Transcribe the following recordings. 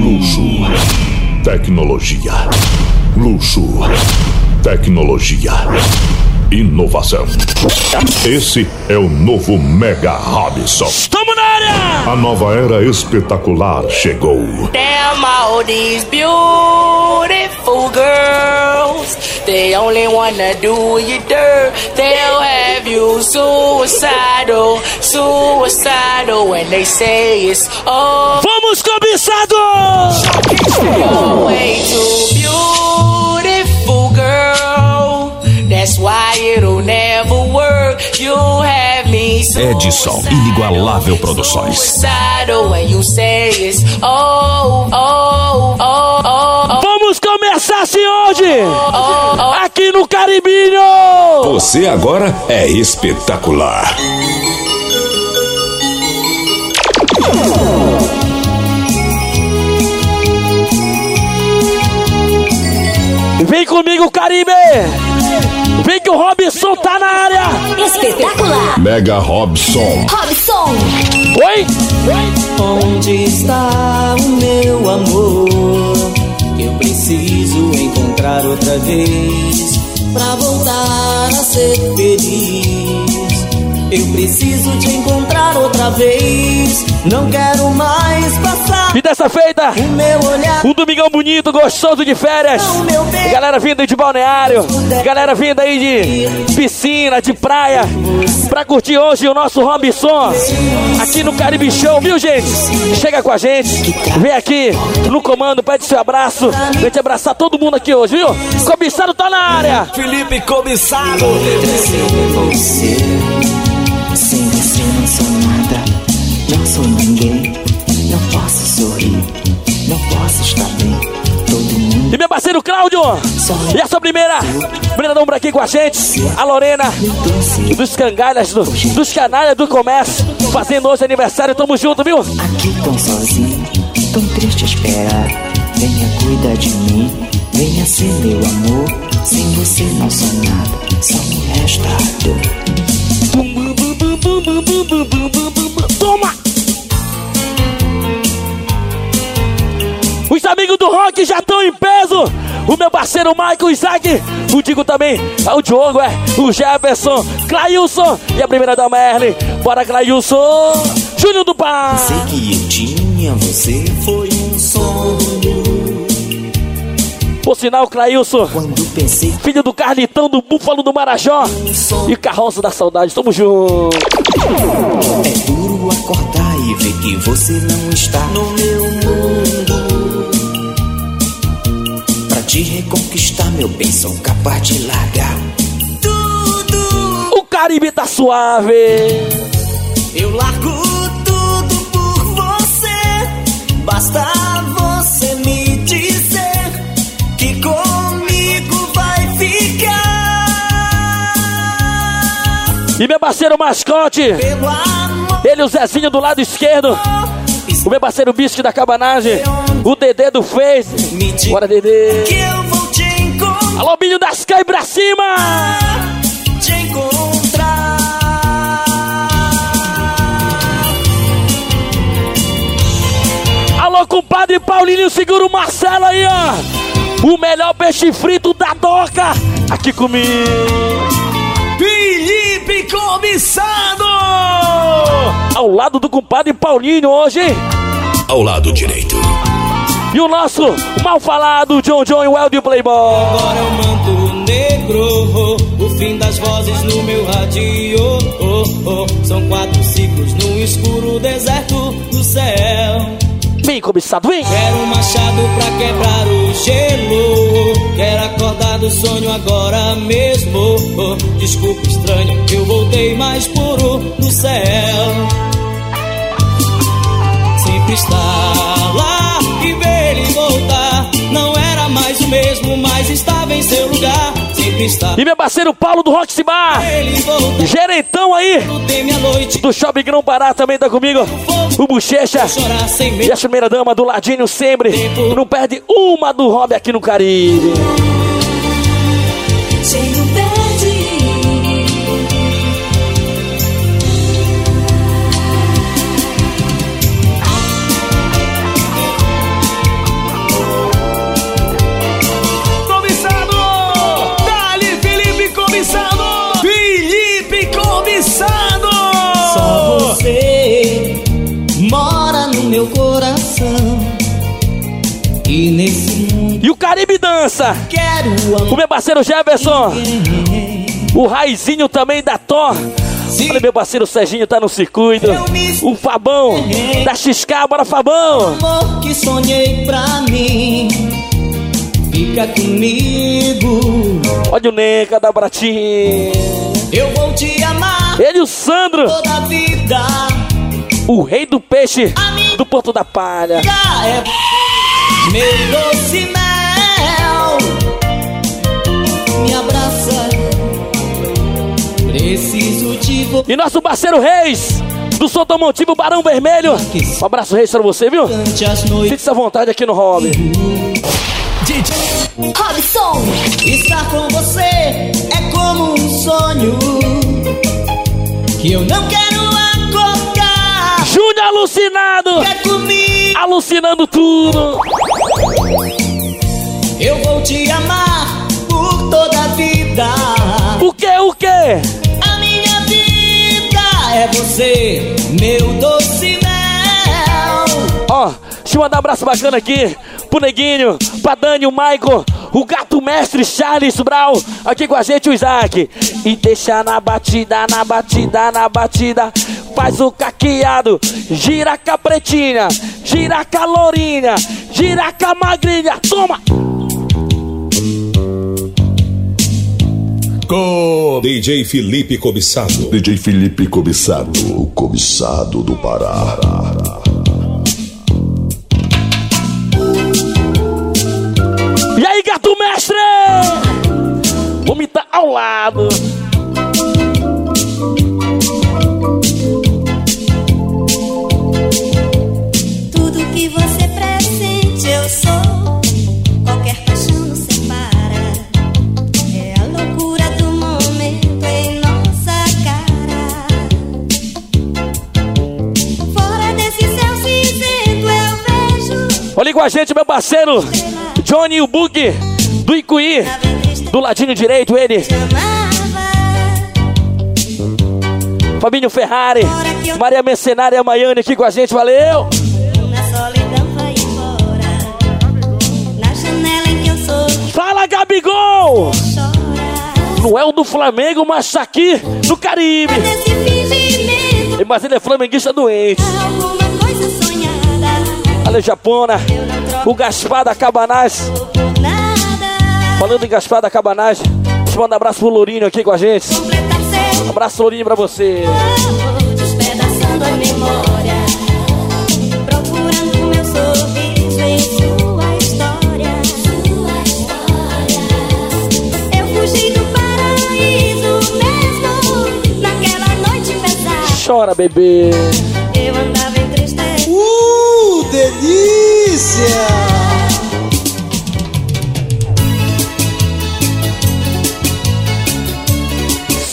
Luxo, tecnologia, luxo, tecnologia, inovação. Esse é o novo Mega Robson. Tamo na área! A nova era espetacular chegou. Damn all these beautiful girls. They only wanna do you dirt. They'll have you suicidal, suicidal when they say it's all Vamos, cobiçados! way too beautiful, Edson, Inigualável Produções. Vamos começar assim hoje! Aqui no Caribinho! Você agora é espetacular. Vem comigo, Caribe! Vem que o Robson tá na área! Espetacular. Mega Robson. Robson. Oi? Onde está o meu amor? Eu preciso encontrar outra vez pra voltar a ser feliz. Eu preciso te encontrar outra vez. Não quero mais passar E dessa feita, o meu olhar. um domingão bonito, gostoso de férias. Galera vinda aí de balneário, galera vinda aí de piscina, de praia, pra curtir hoje o nosso Robson aqui no Caribe Show, viu gente? Chega com a gente, vem aqui no comando, pede seu abraço, vem te abraçar todo mundo aqui hoje, viu? Cobiçado tá na área! Felipe Cobiçado. você. E meu parceiro Cláudio, e essa primeira, primeira dama aqui com a gente, a Lorena, dos cangalhas, do- dos canalhas do comércio, fazendo hoje aniversário, tamo junto, viu? aqui tão sozinho, tão triste a esperar. Venha cuidar de mim, venha ser meu amor. Sem você não sou nada, só me resta dor. Os amigos do rock já estão em peso. O meu parceiro Michael Isaac, o Digo também, é o Diogo, é o Jefferson, Clailson e a primeira da Merle. Bora, Clailson! Júnior do Par! Sei que eu tinha você, foi um sonho. Por sinal, Clailson, Quando pensei filho do Carlitão do Búfalo do Marajó e Carroça da Saudade, tamo junto. É duro acordar e ver que você não está no meu mundo. Te reconquistar, meu bem, sou capaz de largar tudo. O Caribe tá suave. Eu largo tudo por você. Basta você me dizer que comigo vai ficar. E meu parceiro mascote, ele, o Zezinho do lado esquerdo. O meu parceiro Bisque da Cabanagem. O Dedê do Face. Bora, Dedê. Alô, Binho das Cai pra cima. Te encontrar. Alô, compadre Paulinho, segura o Marcelo aí, ó. O melhor peixe frito da doca. Aqui comigo. Comissado! Ao lado do compadre Paulinho hoje? Ao lado direito. E o nosso mal falado John John e o Eldio Playboy. Agora eu manto negro, o fim das vozes no meu radio. Oh, oh. São quatro ciclos no escuro deserto do céu. Vem, cobiçado, vem. Quero um machado pra quebrar o gelo. Quero acordar do sonho agora mesmo. Oh, Desculpa, estranho, eu voltei mais puro do céu. Sempre estar lá e ver ele voltar. Não era mais o mesmo, mas estava E meu parceiro Paulo do Roxy Bar. Gerentão aí do Shopping Grão Pará também tá comigo. O Bochecha. E a primeira dama do ladinho sempre. Não perde uma do Hobby aqui no Caribe. E o Caribe dança. quero O meu parceiro Jefferson. O Raizinho também da Thor. Olha, meu parceiro Serginho tá no circuito. O Fabão da XK, bora Fabão. amor que sonhei pra mim. Fica comigo, Olha o Neca da Bratinha. eu vou te amar Ele e o Sandro, toda a vida. o rei do peixe do Porto da Palha. É meu doce mel. Me abraça, preciso de você. E nosso parceiro Reis, do Sotomotivo Barão Vermelho. Um abraço, Reis, pra você, viu? Fique à vontade aqui no Hobby. Robson, estar com você é como um sonho que eu não quero acordar. Júnior alucinado, Quer comigo? Alucinando tudo. Eu vou te amar por toda a vida. O que, o que? A minha vida é você, meu doce mel. Ó, deixa eu mandar um abraço bacana aqui pro Neguinho, pra Dani, o Maicon, o gato mestre Charles Brau, aqui com a gente o Isaac. E deixa na batida, na batida, na batida. Faz o caqueado, gira com a pretinha, gira com a lourinha, gira com a magrinha. Toma! DJ Felipe Cobiçado. DJ Felipe Cobiçado, o cobiçado do Pará. E aí, gato mestre? Tá ao lado. Aí com a gente, meu parceiro Johnny, o Bug do Icuí. Do ladinho direito, ele. Fabinho Ferrari, Maria Mercenária Maiane aqui com a gente, valeu! Fala, Gabigol! Não é o do Flamengo, mas tá aqui no Caribe. Mas ele é flamenguista doente. Olha, Japona, o Gaspar da Cabanás. Falando em Gaspar da Cabanás, eu mandar um abraço pro Lourinho aqui com a gente. Seu Abraço, Lourinho, pra você. despedaçando a memória. Procurando sua história. Eu fugi do paraíso mesmo. Naquela noite pesada, Chora, bebê.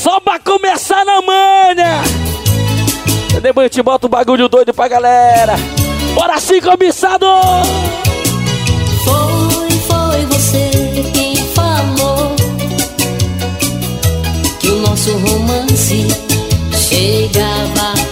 Só pra começar na manha. Depois eu te boto um bagulho doido pra galera. Bora sim, cobiçado! Foi você quem falou que o nosso romance chegava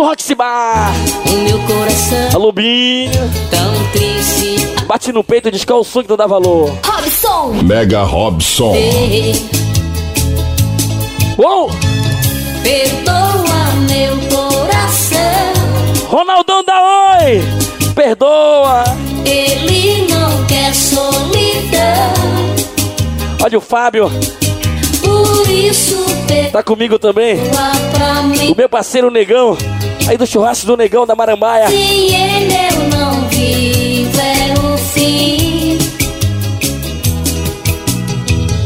do Roxy Bar. o meu coração Alô, Binho. tão triste. Bate no peito e diz que é o sonho que não dá valor. Robson! Mega Robson. Uou! Perdoa meu coração, Ronaldão da Oi! Perdoa! ele não quer solidão. Olha o Fábio, Por isso tá comigo também. O meu parceiro Negão, aí do churrasco do Negão da Marambaia. Se ele eu não vivo é o fim.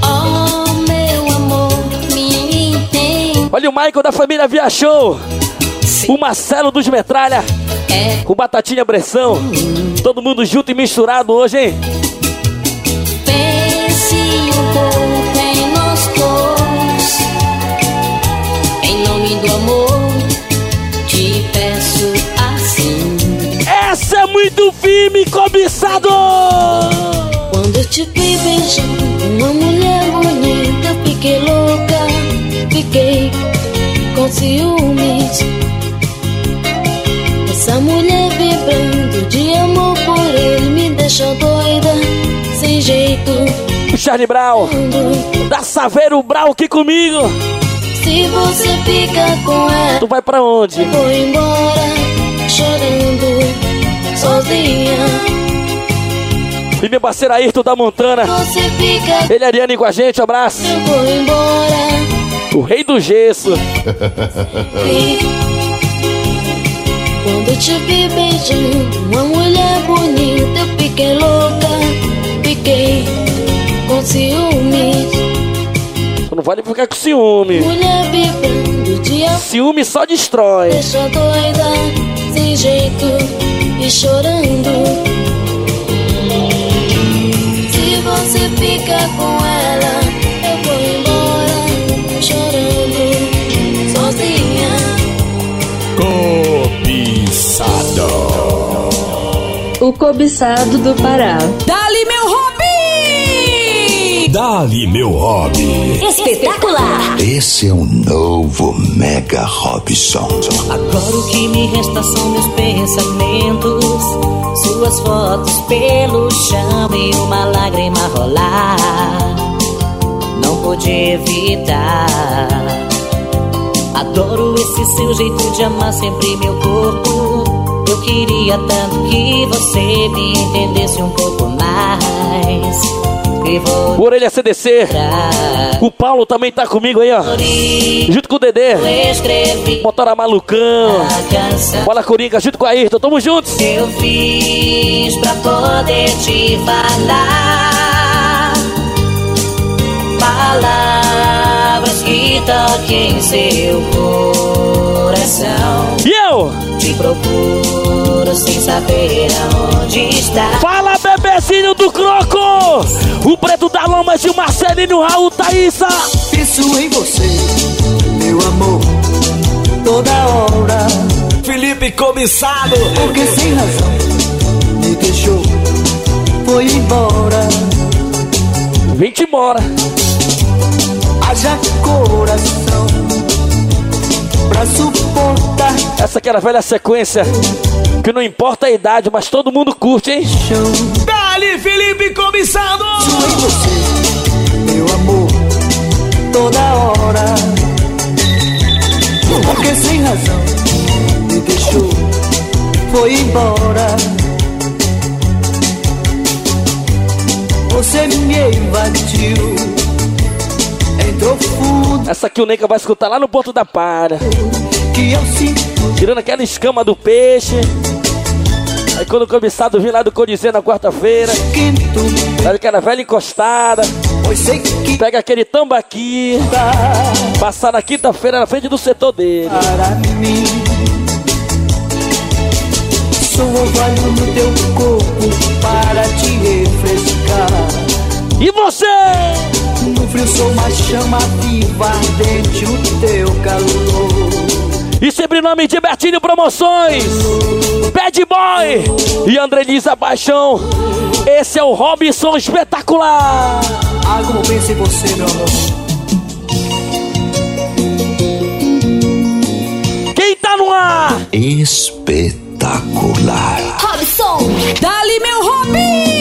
Oh meu amor, me entende. Olha o Michael da família Via Show. O Marcelo dos Metralha. É O Batatinha Pressão. Todo mundo junto e misturado hoje, hein? pense um pouco em nós dois. Em nome do amor, muito firme, cobiçado! Quando eu te vi beijando uma mulher bonita, fiquei louca, fiquei com ciúmes. Essa mulher vibrando de amor por ele me deixa doida, sem jeito. O Charlie Brown, da Saveiro Brown aqui comigo. Se você fica com ela, tu vai pra onde? Eu vou embora chorando sozinha. E meu parceiro Ayrton da Montana. Você fica, Ele a Ariane com a gente, um abraço. eu vou embora. O rei do gesso. Quando te vi beijando uma mulher bonita, eu fiquei louca, fiquei com ciúmes. Não vale ficar com ciúme. Mulher vibrando amor, Ciúme só destrói. deixa doida, sem jeito e chorando. Se você fica com ela, eu vou embora, chorando, sozinha. O cobiçado do Pará. Dali, meu! Dali, meu hobby. Espetacular! Esse é o novo Mega Robson. Agora o que me resta são meus pensamentos. Suas fotos pelo chão e uma lágrima rolar. Não pude evitar. Adoro esse seu jeito de amar sempre meu corpo. Eu queria tanto que você me entendesse um pouco mais. O Orelha CDC. O Paulo também tá comigo aí, ó. Junto com o Dedê. Motora Malucão. Bola Coringa, junto com a Ayrton. Tamo juntos. eu fiz pra poder te falar palavras que toquem seu coração. E eu? Te procuro sem saber aonde está. Fala, bebezinho do Croco! O preto da lama de Marcelinho, Raul, Thaísa. Penso em você, meu amor, toda hora. Felipe Comissado. Porque sem razão me deixou, foi embora. Vem-te embora. Haja coração pra suportar Essa aqui era a velha sequência. Que não importa a idade, mas todo mundo curte, hein? chão. Dali, Felipe Comissado. Penso em você, meu amor, toda hora. Porque sem razão me deixou, foi embora. Você me invadiu, entrou fundo Essa aqui o Neca vai escutar lá no Porto da Para. que eu sinto. Tirando aquela escama do peixe. Aí quando o cobiçado vir lá do Coliseu na quarta-feira, Quinto, dá aquela velha encostada, que pega aquele tambaqui, passar na quinta-feira na frente do setor dele. Sou orvalho no teu corpo para te refrescar. E você? No frio sou uma chama viva ardente o teu calor. E sempre em nome de Bertinho Promoções, Bad Boy e Andrelisa Paixão. Esse é o Robson Espetacular. Ah, como em você, meu amor. Quem tá no ar? Espetacular. Robson! Dali, meu hobby!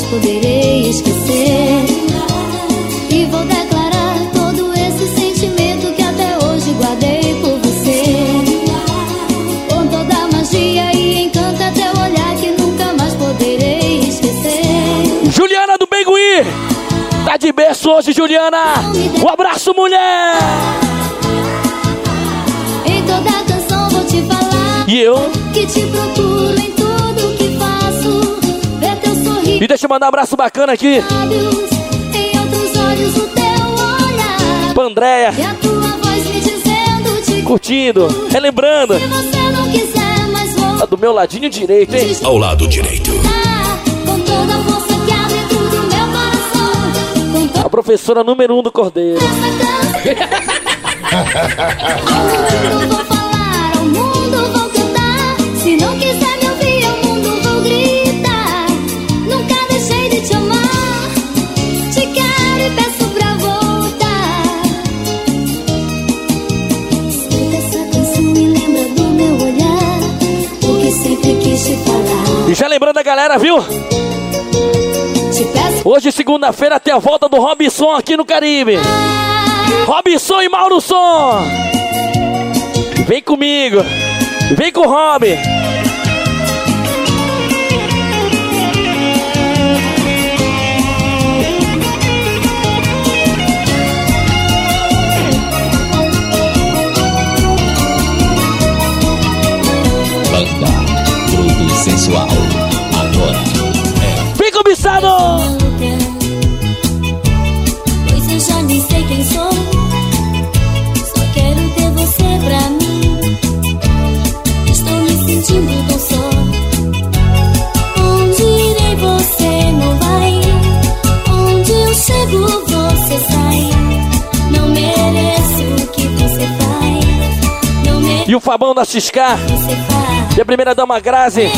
Nunca mais poderei esquecer. E vou declarar todo esse sentimento que até hoje guardei por você. Com toda a magia e encanto até o olhar que nunca mais poderei esquecer. Juliana do Bengui. Tá de berço hoje, Juliana. Um abraço, mulher. Em toda canção vou te falar E eu? que te procuro em E deixa eu mandar um abraço bacana aqui pra Andréia. E a tua voz me dizendo de Curtindo, relembrando. se você não quiser, mas vou Tá do meu ladinho direito, hein? Ao lado direito. A professora número um do Cordeiro. E já lembrando a galera, viu? Hoje, segunda-feira, tem a volta do Robson aqui no Caribe. Robson e Mauro Som. Vem comigo. Vem com o Rob. Sensual. Agora Vem cobiçado. Pois eu já nem sei quem sou. Só quero ter você pra mim. Estou me sentindo tão só. Onde irei você não vai. Onde eu chego E o Fabão da Xiscar. E a primeira dama Grazi.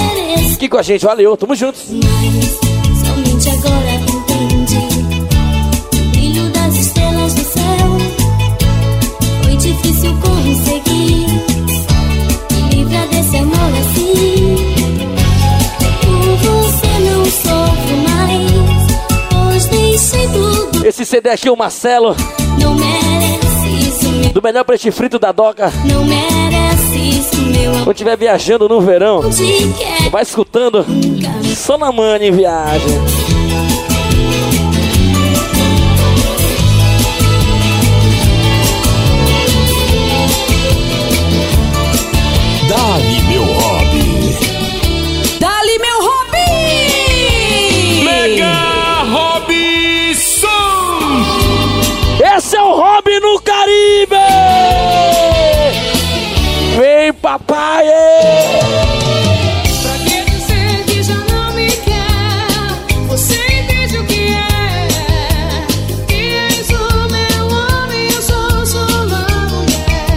Aqui com a gente. Valeu, tamo juntos. Mas somente agora entendi o brilho das estrelas do céu. Foi difícil conseguir me livrar desse amor assim. Por você não sofro mais, pois deixei tudo. Esse CD aqui, o Marcelo, Não merece. Do melhor peixe frito da Doca. Não merece isso, meu amor. Quando estiver viajando no verão, Te quero vai escutando só na manha em viagem. Dali, meu hobby. Dali, meu hobby! Mega Robson! Esse é o Hobby no Caribe! Papai! Pra que dizer que já não me quer? Você entende o que é? Que és o meu homem, eu sou sua mulher.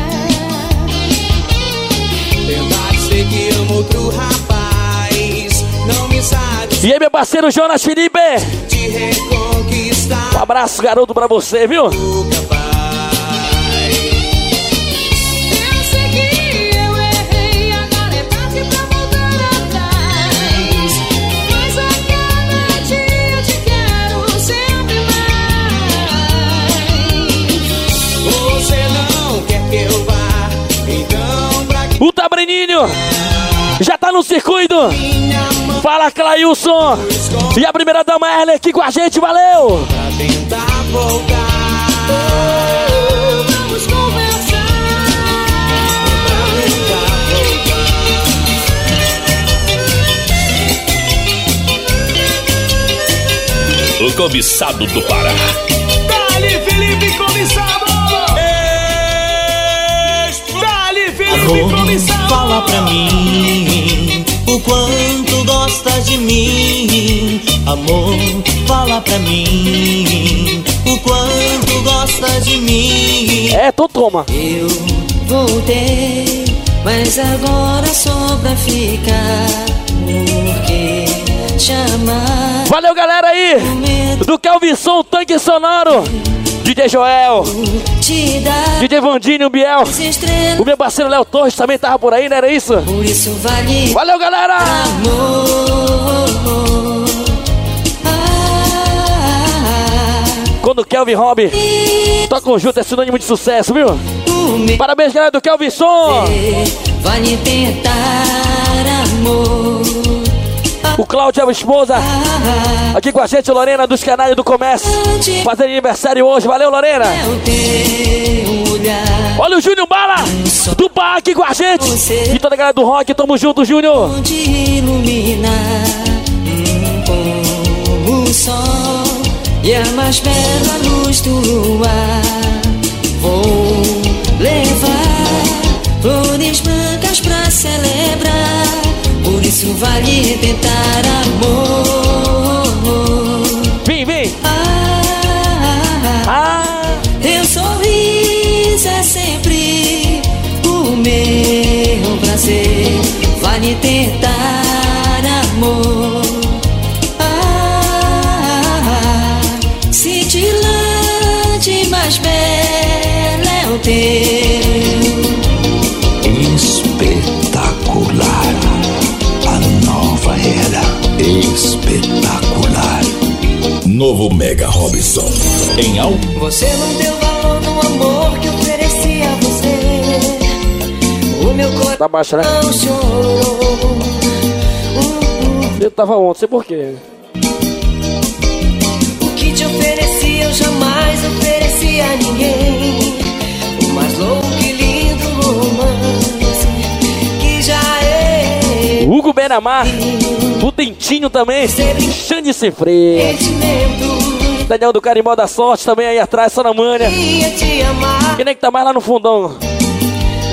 Tentar dizer que amo outro rapaz não me sabe E aí, meu parceiro Jonas Felipe? te reconquistar. Um abraço, garoto, pra você, viu? Já tá no circuito. Fala, Clailson. E a primeira dama Erle aqui com a gente, valeu! tentar voltar? Vamos conversar. O cobiçado do Pará. Dali, Felipe Comissado! Amor, fala pra mim o quanto gostas de mim. Amor, fala pra mim o quanto gostas de mim. É, então toma. Eu voltei, mas agora só pra ficar. Porque chamar Valeu, galera aí! Do Calvisson, tanque sonoro. DJ Joel, DJ Vandinho Biel. O meu parceiro Léo Torres também tava por aí, não era isso? Isso vale Valeu, galera! amor. Ah, Quando o Kelvin Hobby tocam junto é sinônimo de sucesso, viu? Parabéns, galera do Kelvin Som! vale tentar amor. O Cláudio é a esposa. Aqui com a gente, Lorena dos canais do comércio. Fazendo aniversário hoje. Valeu, Lorena. Olha o Júnior Bala do Bar aqui com a gente. E toda a galera do rock, tamo junto, Júnior. o sol e a mais bela luz do luar. Vou levar flores brancas pra celebrar. Vale tentar amor. Espetacular. Novo Mega Robson. Em álbum. Você não deu valor no amor que ofereci a você. O meu coração Tá baixo, né? chorou. Eu tava ontem, sei por quê. O que te ofereci eu jamais ofereci a ninguém. O mais louco e Beramar, o Dentinho também, Xande sentimento. Daniel do Carimbó da Sorte também aí atrás, só na manha. Quem é que tá mais lá no fundão?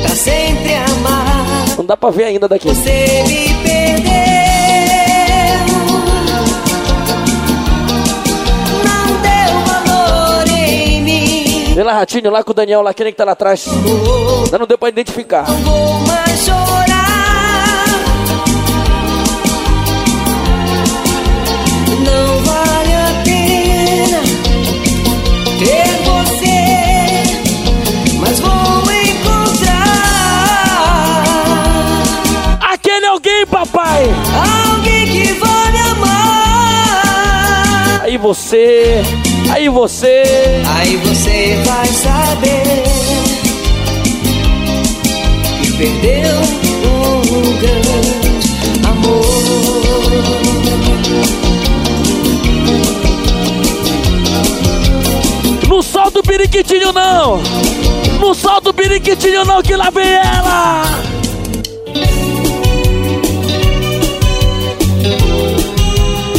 pra sempre amar. Não dá pra ver ainda daqui. Você me perdeu. Não deu valor em mim. Vê lá, Ratinho, lá com o Daniel, lá, quem é que tá lá atrás? Ainda não deu pra identificar. Não vou mais chorar. Alguém, papai! alguém que vai me amar. Aí você, aí você. Aí você vai saber que perdeu um grande amor. Não solta o periquitinho, não! Não solta o periquitinho, não, que lá vem ela!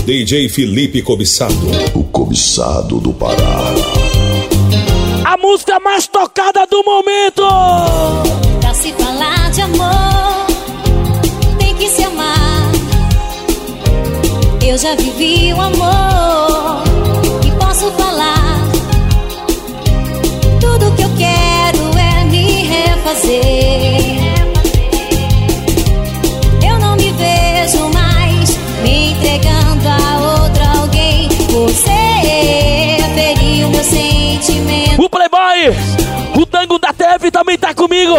DJ Felipe Cobiçado. O cobiçado do Pará. A música mais tocada do momento! Pra se falar de amor, tem que se amar. Eu já vivi o amor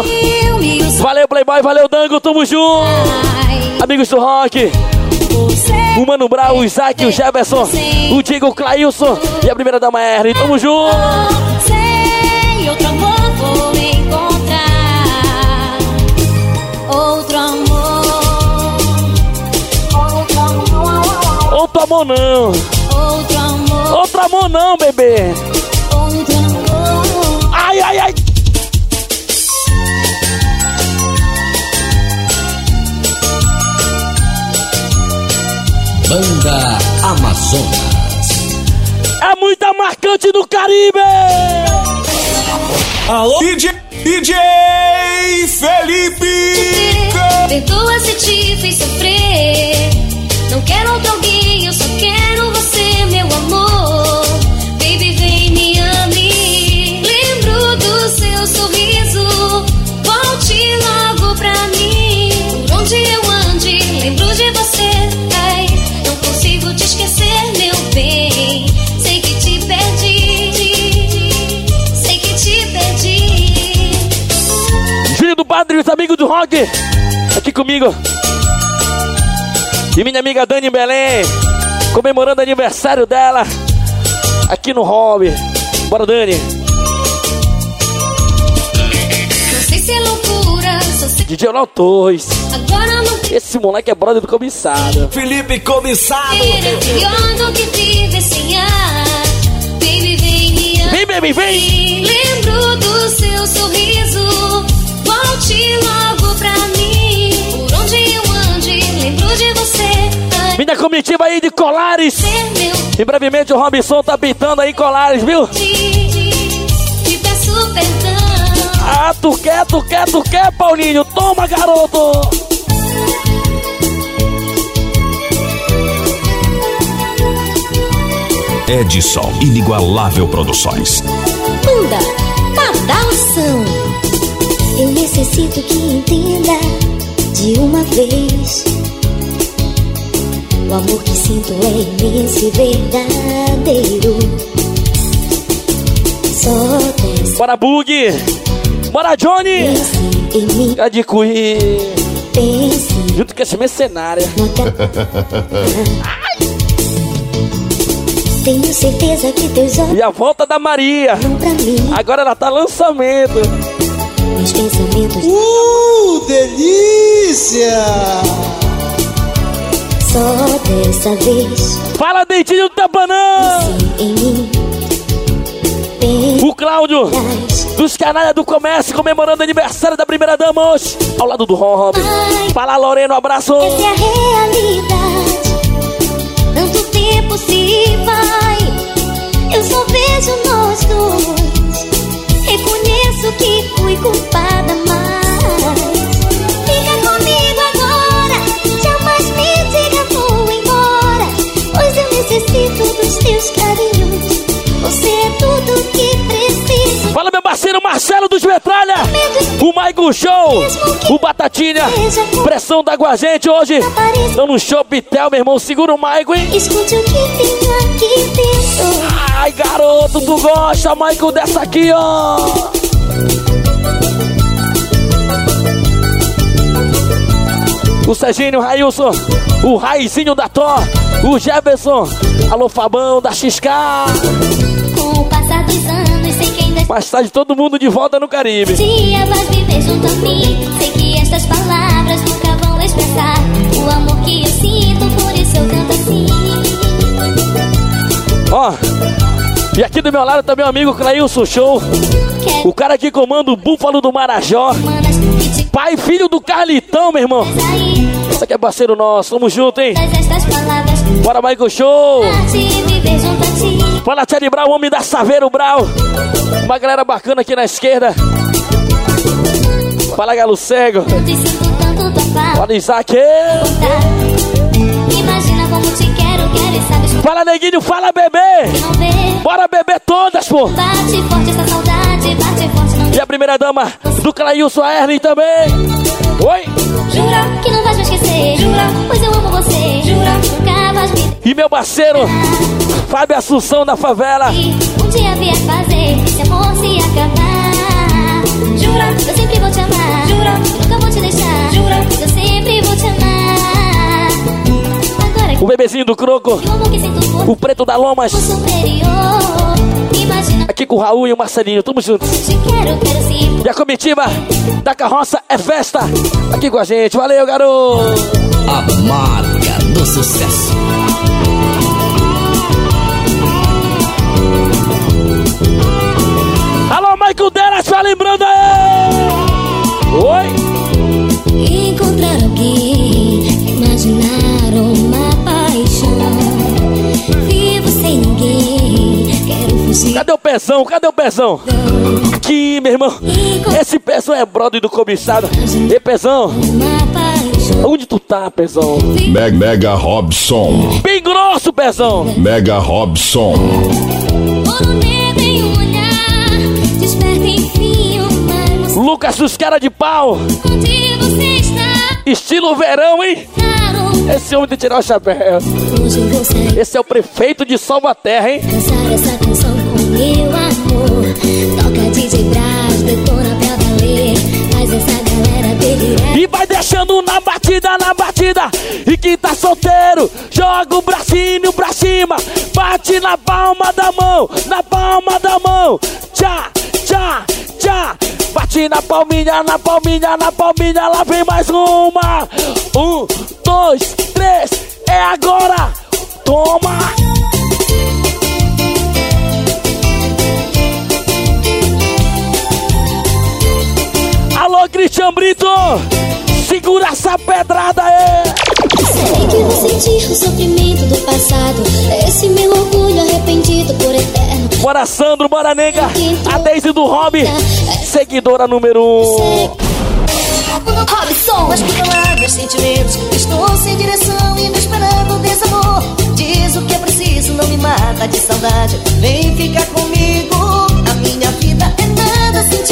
me Valeu, Playboy, valeu, Dango, tamo junto! Amigos do rock! O Mano Brau, o Isaac, o Jefferson, o Diego, o Clailson e a primeira dama R. Tamo junto! Sei, outro amor vou encontrar. Outro amor. Outro amor. Outro amor não! Outro amor. Outro amor não, bebê! Banda Amazonas. É muita marcante do Caribe! Alô, DJ, DJ Felipe! Perdoa se te fiz sofrer. Não quero outro alguém, eu só quero você, meu amor. Júlio do Padre e os amigos do rock aqui comigo. E minha amiga Dani Belém, comemorando o aniversário dela aqui no Hobby. Bora, Dani. Não sei se é loucura, só sei DJ Ronaldo Torres. agora não Esse moleque é brother do cobiçado. Felipe Cobiçado! é pior do que viver sem ar. Baby, vem. Vem, baby, vem! Lembro do seu sorriso. Volte logo pra mim. Por onde eu ande, lembro de você. Minha comitiva aí de Colares. E brevemente o Robinson tá pintando aí Colares, viu? te peço perdão. Ah, tu quer, tu quer, tu quer, Paulinho? Toma, garoto! Edson Inigualável Produções. Necessito que entenda de uma vez. O amor que sinto é imenso e verdadeiro. Só Bora, Bug! Bora, Johnny! De cuí. Pense Junto com esse mercenário. Tenho certeza que teus olhos E a volta da Maria. Agora ela tá lançamento. Meus pensamentos Uh, delícia! Só dessa vez Fala, dentinho do Tapanã! O Cláudio, dos canalhas do comércio, comemorando o aniversário da primeira dama hoje, ao lado do Rob. Fala, Lorena, um abraço. Essa é a realidade Tanto tempo se vai Eu só vejo nós dois Reconheço parceiro Marcelo dos Metralha. O Michael Show. O Batatinha. Pressão da Guagente hoje. Estão no show Pitel, meu irmão. Segura o Michael, hein? Escute o que tenho aqui dentro Ai, garoto, tu gosta, Michael, dessa aqui, ó. O Serginho, o Railson, o Raizinho da Thor, o Jefferson, alô Fabão da XK. Mais tarde, todo mundo de volta no Caribe. a mim Sei que estas palavras nunca vão expressar O amor que eu sinto Por isso eu canto assim Ó, e aqui do meu lado tá meu amigo Clailson Show. O cara que comanda o Búfalo do Marajó. Pai e filho do Carlitão, meu irmão. Esse aqui é parceiro nosso, tamo junto, hein? Estas palavras Bora, Michael Show! Te viver junto a ti Fala, Teddy Brau, homem da Saveiro Brau. Uma galera bacana aqui na esquerda. Fala, Galo Cego. Fala, Isaac. Imagina como te quero Quero e sabes Fala, Neguinho. Fala, bebê. Bora beber todas, pô. Bate forte essa saudade Bate forte não E a primeira dama do Clailson, a Erlen também. Oi. Jura que não vais me esquecer Jura, pois eu amo você Jura, nunca E meu parceiro, Fábio Assunção da favela. Um dia vier fazer esse amor se acabar Jura, eu sempre vou te amar Jura, nunca vou te deixar Jura, eu sempre vou te amar Agora O bebezinho do Croco. o amor que sinto por O preto da Lomas. Aqui com o Raul e o Marcelinho. Tamo quero, quero sim E a comitiva da carroça é festa. Aqui com a gente. Valeu, garoto. A marca do sucesso. Alô, Michael Delas, vai lembrando aí. Oi. Encontrar alguém Imaginar uma paixão Vivo sem ninguém Quero fugir Cadê o pezão? Cadê o pezão? Aqui, meu irmão. Esse pezão é brother do cobiçado. Ei, pezão. Onde tu tá, pezão? Mega, Mega Robson. Bem grosso, pezão. Mega Robson. Lucas dos cara de pau. Estilo verão, hein? Esse homem tem que tirar o chapéu. Esse é o prefeito de Salvaterra, hein? Canção com meu amor Toca DJ Braz, detona Delirar E vai deixando na batida, na batida. E quem tá solteiro, joga o bracinho pra cima. Bate na palma da mão, na palma da mão. Tchá, tchá, tchá. Bate na palminha, na palminha, na palminha. Lá vem mais uma. Um, dois, três. É agora. Toma. Alô, Cristian Brito. Segura essa pedrada aí. Sei que vou sentir o sofrimento do passado Esse meu orgulho arrependido por eterno Bora Sandro, bora nega. A Daisy do Hobby. Seguidora número um. Robson! Mas que palavras, sentimentos Estou sem direção e me esperando desamor Diz o que é preciso, não me mata de saudade Vem ficar comigo A minha vida é nada sem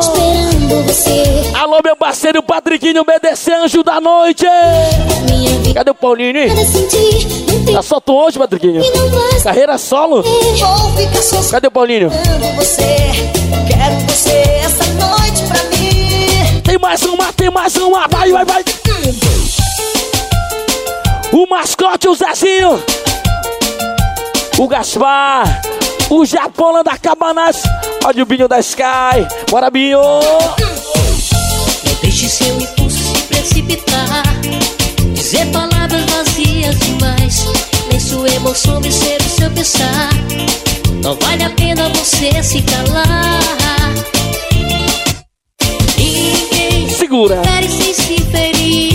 Esperando você Alô, meu parceiro Patriquinho BDC Anjo da Noite. Cadê o Paulinho, hein? Tá solto hoje, Patriquinho? Carreira solo? Só Cadê o Paulinho? Quero você essa noite pra mim. Tem mais uma, tem mais uma. Vai, vai, vai. O mascote, o Zezinho. O Gaspar. O Japola da Cabanas. Olha o Binho da Sky. Bora, Binho. Não deixe seu impulso se precipitar. Dizer palavras vazias demais. Nem sua emoção me ser o seu pensar. Não vale a pena você se calar. Ninguém Segura. merece se ferir.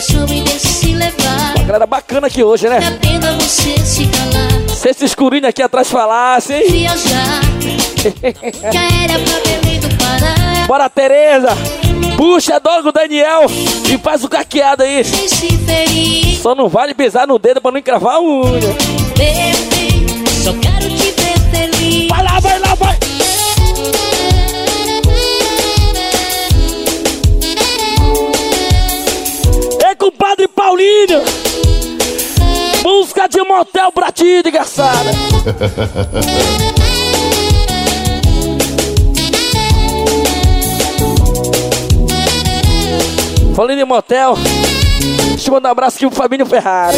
Solte a emoção deixe se levar. Galera bacana aqui hoje, né? você se calar. Se esse escurinho aqui atrás falasse, hein? Viajar. Que aérea pra Belém do Pará. Bora, Tereza. Puxa, dogo Daniel. E faz o caqueado aí. Só não vale pisar no dedo pra não encravar a unha. Bebê, só quero te ver feliz. Vai lá, vai lá, vai. Paulinho. Música de motel pra ti, desgraçada. Falando em motel, deixa eu mandar um abraço aqui pro Fabinho Ferrari.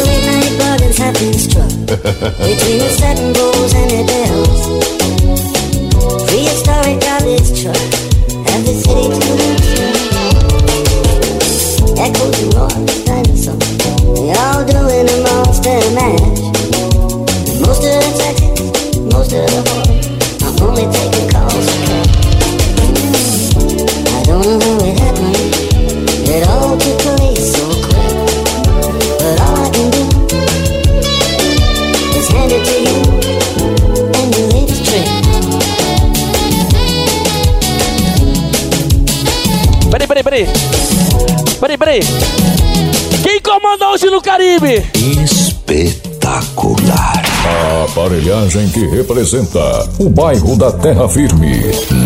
Aparelhagem que representa o bairro da Terra Firme.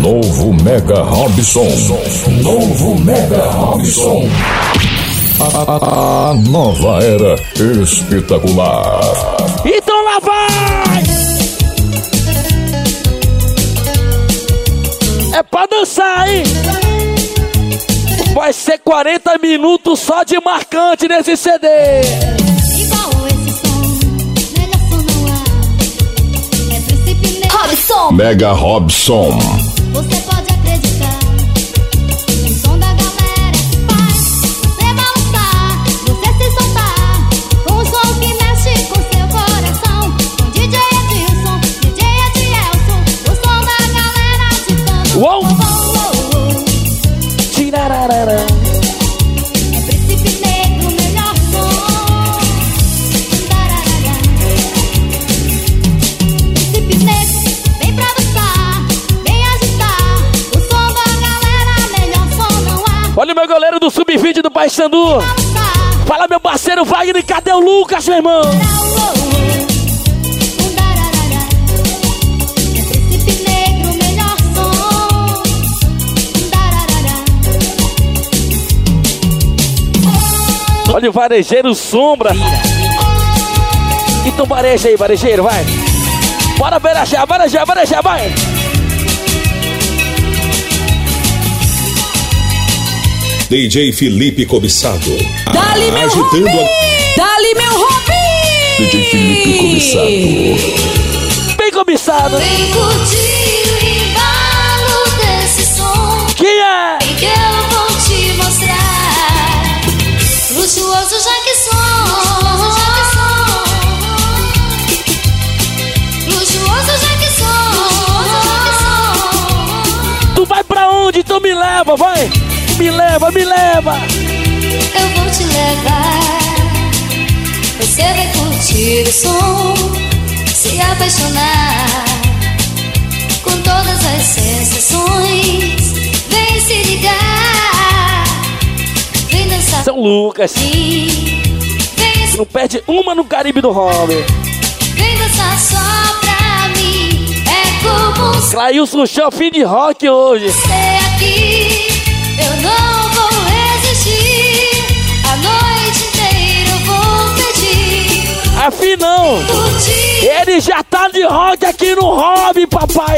Novo Mega Robson. Novo Mega Robson. A, a- a nova era espetacular. Então lá vai! É pra dançar, hein? Vai ser 40 minutos só de marcante nesse CD. Robson! Mega Robson. Você pode acreditar. O som da galera faz você se soltar. Com o som que mexe com seu coração. Com DJ Edilson, DJ. O som da galera agitando. Uou! Oh, oh, oh. Sub-20 do Paysandu. Fala, meu parceiro Wagner, cadê o Lucas, meu irmão? Olha o varejeiro Sombra. Então vareja aí, varejeiro, vai. Bora varejar, varejar, varejar, vai. DJ Felipe Cobiçado. Dali, meu Agitando a... Robin! Dali, meu Robin! DJ Felipe Cobiçado. Bem cobiçado. Vem curtir o embalo desse som. Quem é? Que eu vou te mostrar. Luxuoso já que sou. Luxuoso já que sou. Tu vai pra onde? Então me leva, vai. Me leva, me leva. Eu vou te levar. Você vai curtir o som, se apaixonar com todas as sensações. Vem se ligar, vem dançar. São Lucas. Vem, Não perde uma no Caribe do Robin. vem dançar só pra mim. vou buscar Clailson Show, fim de rock hoje. você aqui. Eu não vou resistir. A noite inteira eu vou pedir. Afim não. Curtir. Ele já tá de rock aqui no hobby, papai.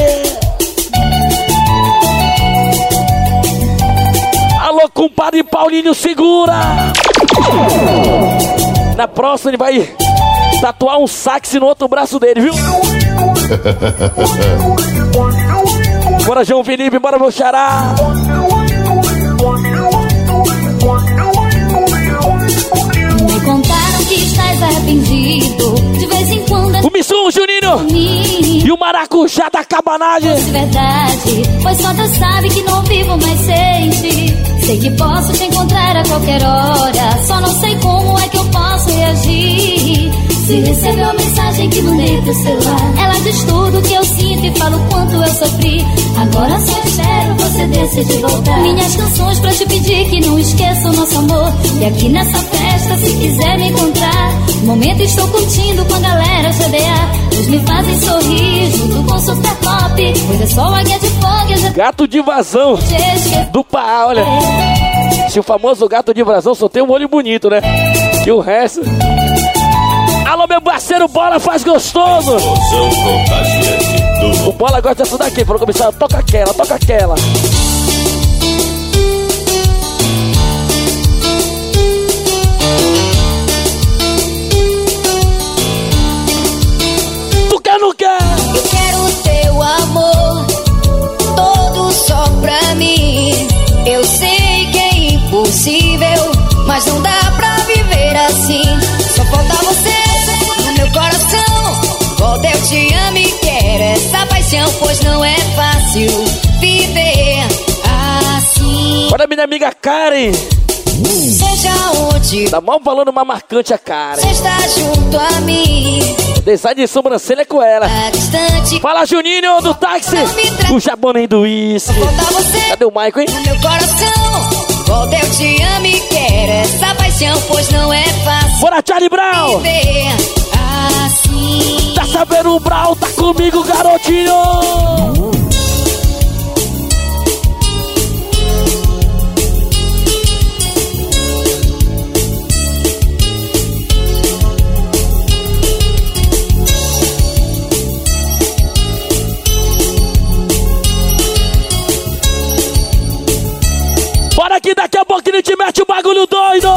Alô, compadre Paulinho, segura. Na próxima ele vai tatuar um sax no outro braço dele, viu? Bora, João Felipe, bora, meu xará. Estás arrependido. De vez em quando é O Missum, Juninho mim. e o Maracujá da cabanagem. fosse verdade, pois só Deus sabe que não vivo mais sem ti. Sei que posso te encontrar a qualquer hora, só não sei como é que eu posso reagir. Se recebeu a mensagem que mandei pro celular, ela diz tudo que eu sinto e fala o quanto eu sofri. Agora só espero você decidir voltar. Minhas canções pra te pedir que não esqueça o nosso amor. E aqui nessa festa, se quiser me encontrar, no momento estou curtindo com a galera GBA. Eles me fazem sorrir junto com Super Pop. Pois é só águia de fogo, já Gato de vazão do pá, olha. Se o famoso gato de vazão só tem um olho bonito, né? Que o resto. Parceiro, bola faz gostoso. O bola gosta disso daqui. Falou começar, toca aquela, toca aquela. Tu quer, não quer? Eu quero teu amor, essa paixão, pois não é fácil viver assim. Olha minha amiga Karen. Seja onde Tá mal falando uma marcante a Karen. você está junto a mim, Design de sobrancelha com ela. a distante. Fala Juninho do táxi. O japonês do uísque. Cadê o Michael, hein? no meu coração. Volta, eu te amo e quero essa paixão, pois não é fácil Bora, Charlie Brown. viver assim. Tá sabendo o Brown? Tá comigo, garotinho. Bora que daqui a pouco ele te mete o bagulho doido.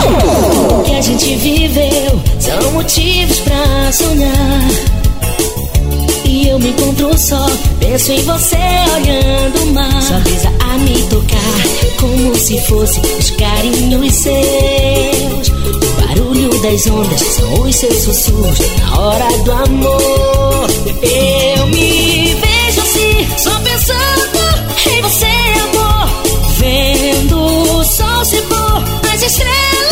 O que a gente viveu são motivos pra sonhar. E eu me encontro só, penso em você olhando o mar. Sua brisa a me tocar, como se fosse os carinhos seus. O barulho das ondas são os seus sussurros na hora do amor. Eu me vejo assim, só pensando em você, amor. Vendo o sol se pôr, as estrelas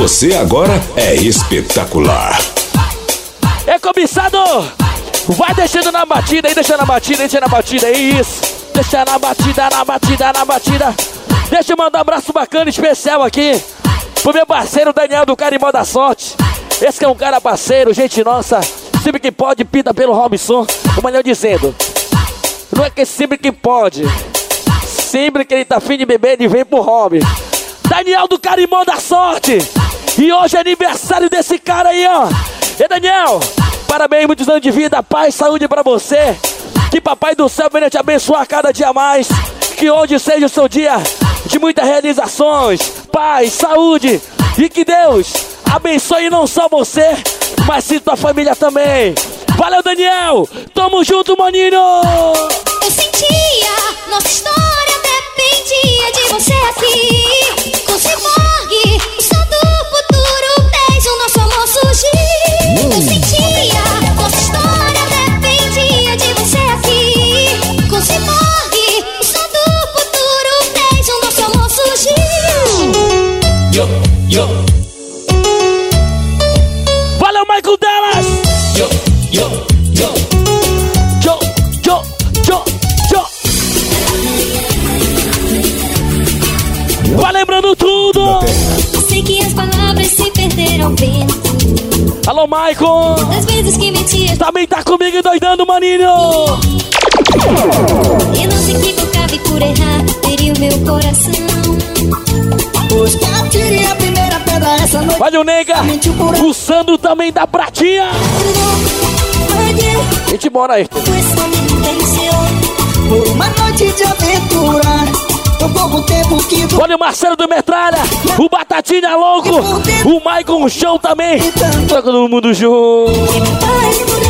Você agora é espetacular. É cobiçado! Vai deixando na batida aí, deixa na batida, deixa na batida, é isso. Deixa na batida, na batida, na batida. Deixa eu mandar um abraço bacana especial aqui pro meu parceiro Daniel do Carimbó da Sorte. Esse que é um cara parceiro, gente nossa. Sempre que pode, pita pelo Robson. O melhor dizendo, não é que sempre que pode. Sempre que ele tá afim de beber, ele vem pro hobby. Daniel do Carimbó da Sorte. E hoje é aniversário desse cara aí, ó. E Daniel, parabéns, muitos anos de vida, paz, saúde pra você. Que papai do céu venha te abençoar cada dia mais. Que hoje seja o seu dia de muitas realizações, paz, saúde. E que Deus abençoe não só você, mas sim tua família também. Valeu, Daniel. Tamo junto, maninho. Eu sentia, nossa história dependia de você aqui. Com fugir, eu sentia. Nossa história dependia de você aqui. Com Ciborgue, o som do futuro fez o nosso amor fugir. Valeu, Michael Dallas! Yo, yo, yo. Yo, yo. Vai lembrando tudo! Maicon. Das vezes que mentias Também tá comigo e doidando, maninho. e não se equivocava e por errar teria o meu coração. Pois que atirei a primeira pedra essa noite. Olha o nega. O Sandro também da Pratinha. Gente mora aí. Por uma noite de aventura. Olha o Marcelo do Metralha. O Batatinha louco. O Maicon Chão também. Tá todo mundo junto.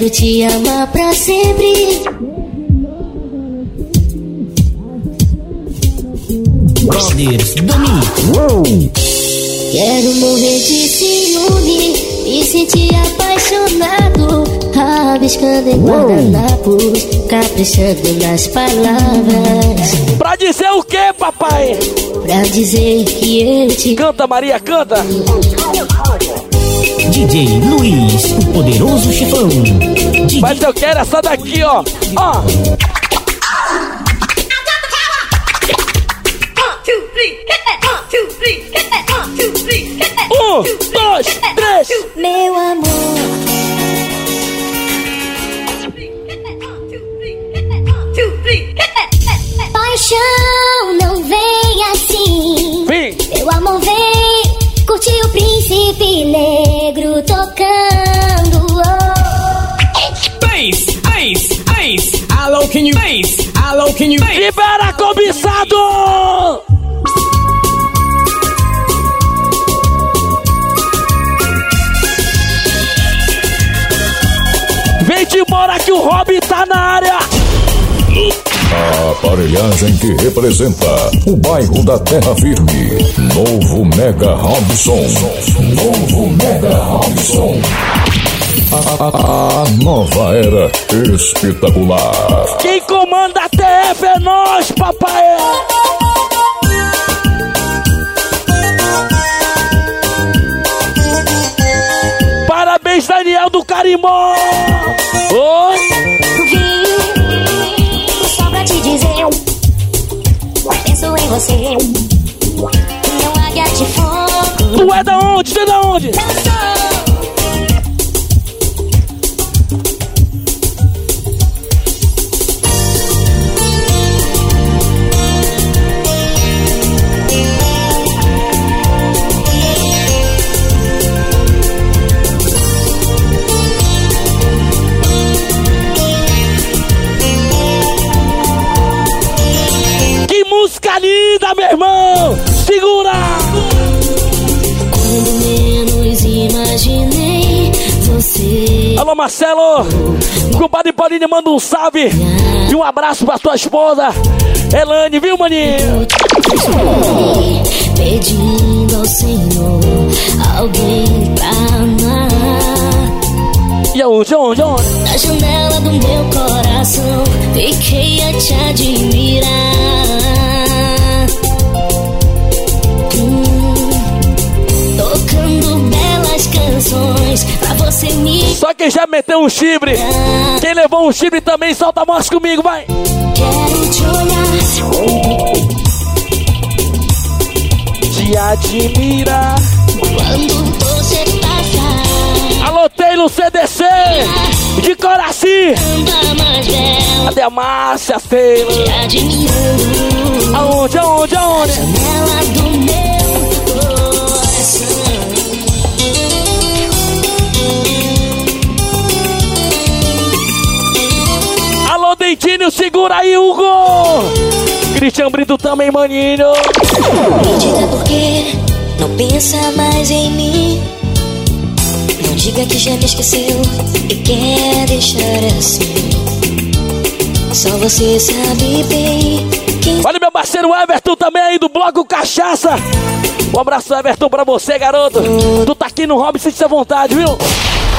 Quero te amar pra sempre. Brothers Domingo. Quero morrer de ciúme e sentir apaixonado. Rabiscando em guardanapos, caprichando nas palavras. Pra dizer o que, papai? Pra dizer que eu te Canta, Maria, canta. DJ Luiz, o poderoso chefão. DJ Mas eu quero essa daqui, ó. Ó. Um, dois, três. Meu amor. Paixão não vem assim. Vem. Meu amor vem curtir o príncipe negro tocando. Oh. Bass, ice, ice. Hello, can you bass? Hello, can you bass? Libera cobiçado! Vem de embora que o Rob tá na área! A aparelhagem que representa o bairro da Terra Firme. Novo Mega Robson. Novo Mega Robson. A, a- a nova era espetacular. Quem comanda a TF é nós, papai! Parabéns, Daniel do Carimbó! Oi! Você. Não águia de fogo. Tu é da onde? Tu é da onde? Que Marcelo! Compadre Paulinho manda um salve e um abraço pra tua esposa, Elane, viu, maninho? Pedindo ao Senhor alguém pra amar. E aonde, aonde, aonde? Na janela do meu coração, fiquei a te admirar. Pra você me. Só quem já meteu um chifre, quem levou um chifre também solta a voz comigo, vai! Quero te olhar Te admira. quando você passar. Alô, Taylor CDC! De Coraci. Cadê a Márcia Taylor? Aonde, aonde, aonde? Janela do meu Alô, Dentinho, segura aí, Hugo! Cristian Brito também, maninho. Me diga por que não pensa mais em mim. Não diga que já me esqueceu e quer deixar assim. Só você sabe bem quem Olha meu parceiro Everton também aí do bloco Cachaça. Um abraço, Everton, pra você, garoto. Tu tá aqui no Hobby, sente à vontade, viu?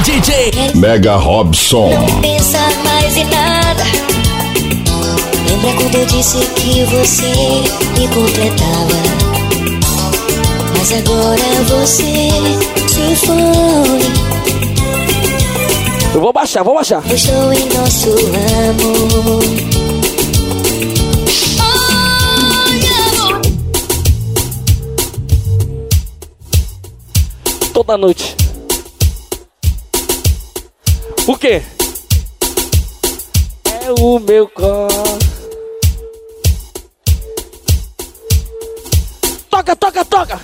DJ Mega Robson. não pensa mais em nada. Lembra quando eu disse que você me completava? Mas agora você se foi. Eu vou baixar, vou baixar. Eu estou em nosso amor. Toda noite. O quê? É o meu cor. Toca, toca, toca.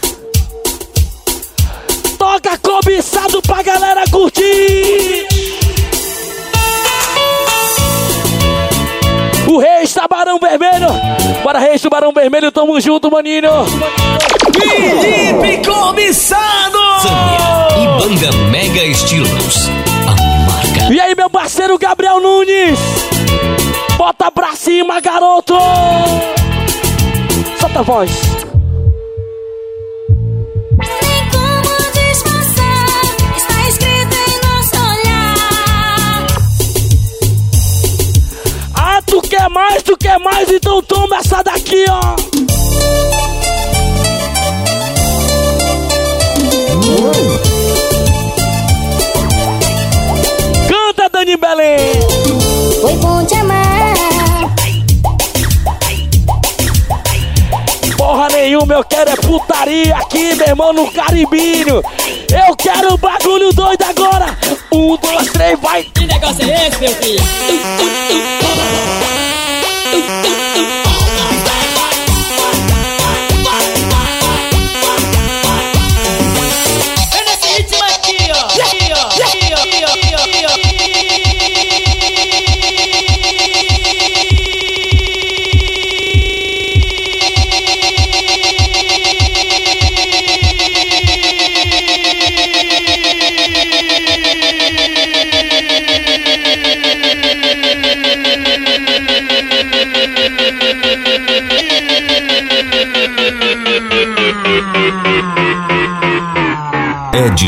Toca cobiçado pra galera curtir. O Reis tá Barão Vermelho. Bora, Reis do Barão Vermelho, tamo junto, maninho. Felipe Cobiçado! Zâmbia e Banda Mega Estilos. A marca. E aí, meu parceiro Gabriel Nunes? Bota pra cima, garoto! Solta a voz. Quer mais, tu quer mais, então toma essa daqui, ó. Canta, Dani Belém. Foi bom te amar. Porra nenhuma, eu quero é putaria aqui, meu irmão, no Caribinho. Eu quero um bagulho doido agora. Um, dois, três, vai. Que negócio é esse, meu filho?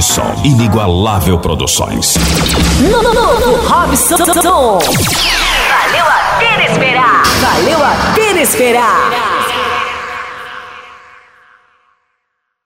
Edson Inigualável Produções. Novo Robson. Valeu a pena esperar. Valeu a pena esperar.